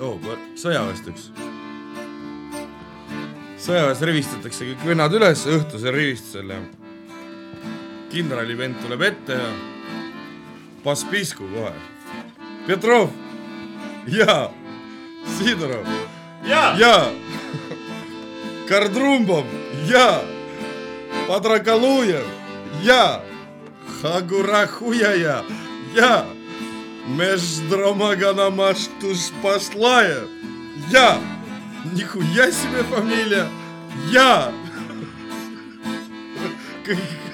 oh,, sõjaväest üks. sõjaväes rivistatakse kõik vennad üles õhtusel rivistusel ja kindrali vend tuleb ette ja paspisku kohe. Petrov! Ja Sidorov! Ja, ja. Kardrumbov! Ja Padrakalujev! Ja Hagurahujaja! Ja, ja. Междромаганамаш туш послая. Я. Нихуя себе фамилия. Я.